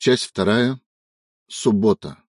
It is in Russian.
Часть вторая. Суббота.